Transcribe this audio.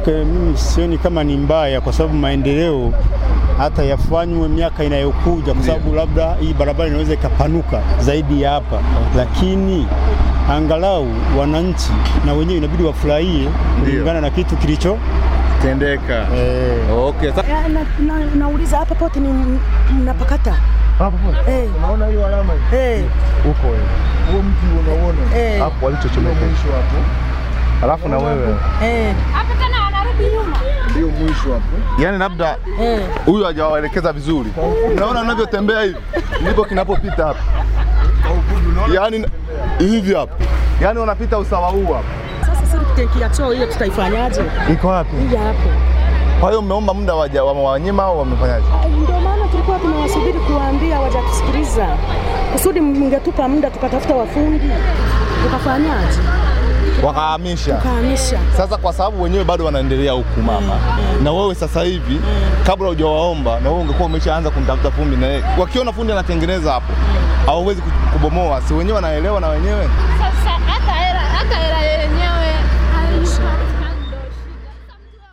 Okay, mimi sioni kama ni mbaya kwa sababu maendeleo hata yafanywe miaka inayokuja, kwa sababu labda hii barabara inaweza ikapanuka zaidi ya hapa, lakini angalau wananchi na wenyewe inabidi wafurahie kulingana na kitu kilicho tendeka. eh, Okay. Sa- Ya, na, na, nauliza hapa pote ni mnapakata hapo pote. eh, Unaona hiyo alama hii? eh, Huko wewe. Huo mtu unaona Eh. Hapo walichochomeka mwisho hapo. Alafu na wewe. eh, Ndio mwisho hapo. Yaani labda eh. huyu hajawaelekeza vizuri. Unaona anavyotembea hivi? Ndipo kinapopita hapa. Yaani hivi hapa. Yaani wanapita usawa huu hapa. Sasa sisi tenki ya choo hiyo tutaifanyaje? Iko wapi? Hii hapo. Kwa hiyo mmeomba muda waja wa wanyima au wamefanyaje? Ndio maana tulikuwa tunawasubiri kuwaambia hawajatusikiliza, kusudi mngetupa muda tukatafuta wafundi tukafanyaje, Wakahamisha. Sasa kwa sababu wenyewe bado wanaendelea huku mama, na wewe sasa hivi kabla hujawaomba, na wewe ungekuwa umeshaanza kumtafuta fundi, na yeye wakiona fundi anatengeneza hapo, hawawezi kubomoa, si wenyewe wanaelewa na wenyewe. Sasa